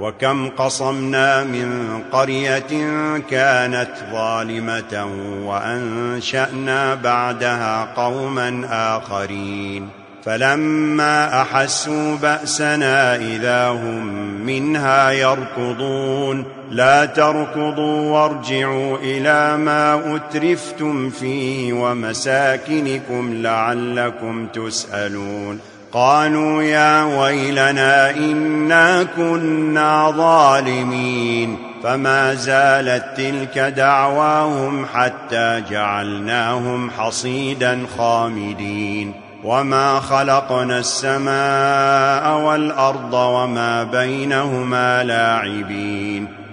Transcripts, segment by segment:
وكم قصمنا من قرية كانت ظالمة وأنشأنا بعدها قوما آخرين فلما أحسوا بأسنا إذا هم منها يركضون لا تركضوا وارجعوا إلى ما أترفتم فيه ومساكنكم لعلكم تسألون قالوا يا ويلنا إنا كنا ظالمين فما زالت تلك دعواهم حتى جعلناهم حصيدا خامدين وما خلقنا السماء والأرض وما بينهما لاعبين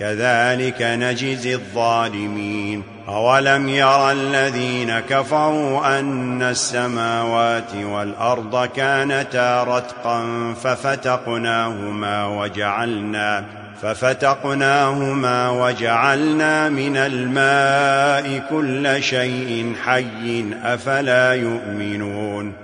كذلك نجزي الظالمين. أولم يرى الذين كفروا أن السماوات والأرض كانتا رتقا ففتقناهما وجعلنا ففتقناهما وجعلنا من الماء كل شيء حي أفلا يؤمنون.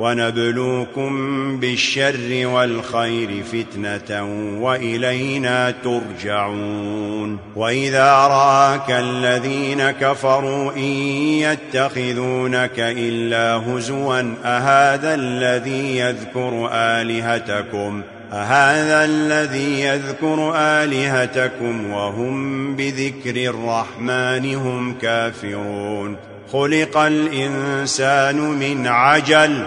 ونبلوكم بالشر والخير فتنة وإلينا ترجعون وإذا رآك الذين كفروا إن يتخذونك إلا هزوا أهذا الذي يذكر آلهتكم؟ أهذا الذي يذكر آلهتكم وهم بذكر الرحمن هم كافرون. خلق الإنسان من عجل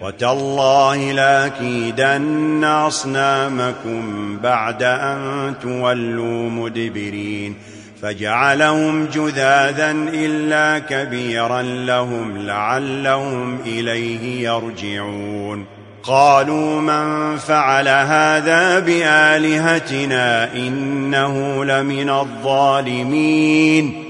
وتالله لَاكِيدَنَّ أَصْنَامَكُمْ بَعْدَ أَن تُوَلُّوا مُدْبِرِينَ فَجَعَلَهُمْ جُذَاذًا إِلَّا كَبِيرًا لَهُمْ لَعَلَّهُمْ إِلَيْهِ يَرْجِعُونَ قَالُوا مَنْ فَعَلَ هَذَا بِآلِهَتِنَا إِنَّهُ لَمِنَ الظَّالِمِينَ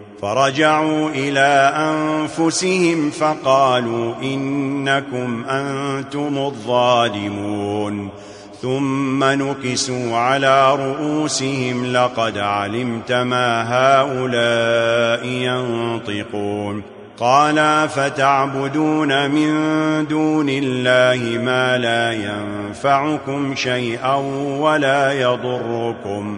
فرجعوا إلى أنفسهم فقالوا إنكم أنتم الظالمون ثم نكسوا على رؤوسهم لقد علمت ما هؤلاء ينطقون قالا فتعبدون من دون الله ما لا ينفعكم شيئا ولا يضركم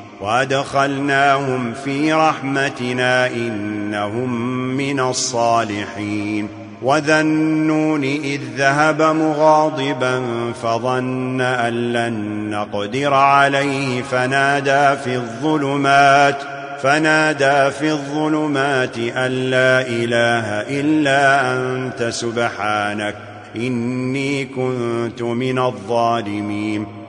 وأدخلناهم في رحمتنا إنهم من الصالحين وذا النون إذ ذهب مغاضبا فظن أن لن نقدر عليه فنادى في الظلمات فنادى في الظلمات أن لا إله إلا أنت سبحانك إني كنت من الظالمين